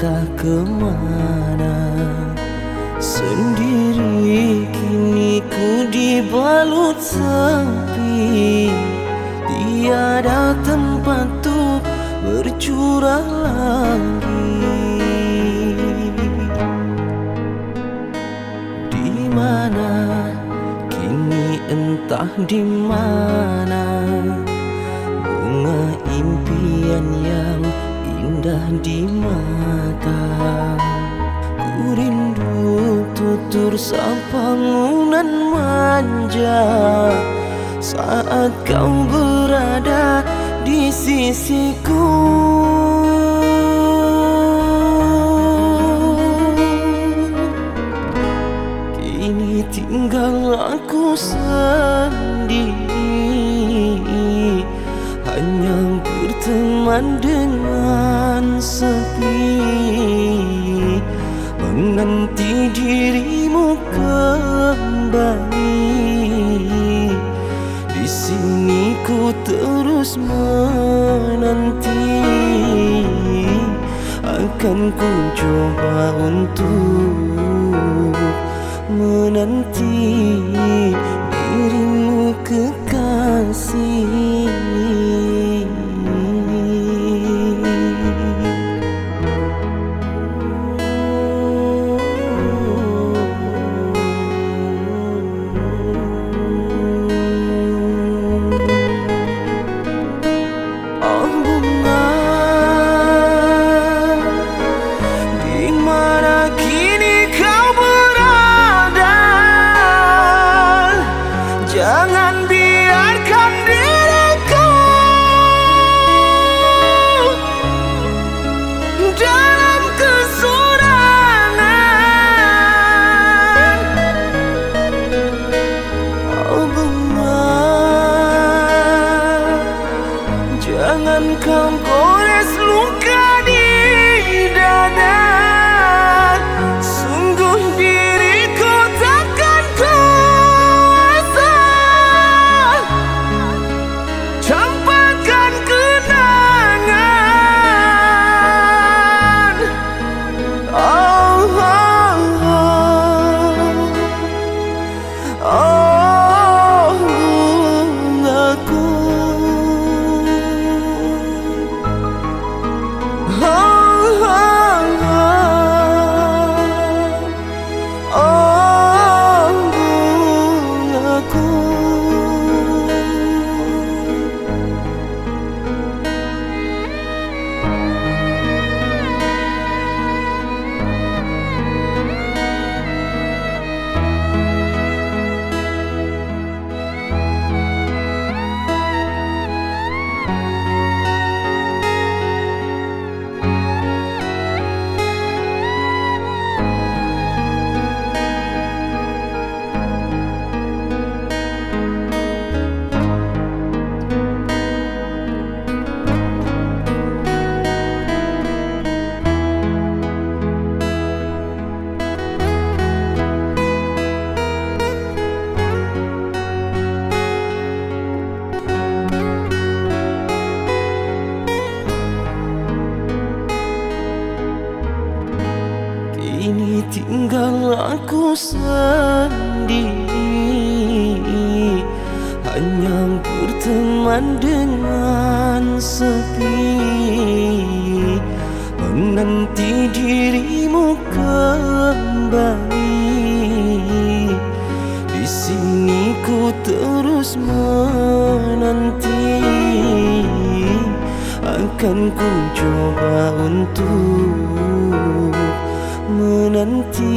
entah kemana. Sendiri kini ku dibalut sepi. Tiada tempat untuk bercurah lagi. Di mana? Kini entah di mana Bunga impian yang indah di mata. Ku rindu tutur sapangunan manja. Saat kau berada di sisiku. Kini tinggal aku sendiri Hanya berteman dengan sepi Menanti dirimu kembali. Di sini ku terus menanti Akan ku coba untuk menanti dirimu kekasih mana sendiri. Hanya berteman dengan sepi. Menanti dirimu kembali. Di sini ku terus menanti. Akan ku coba untuk menanti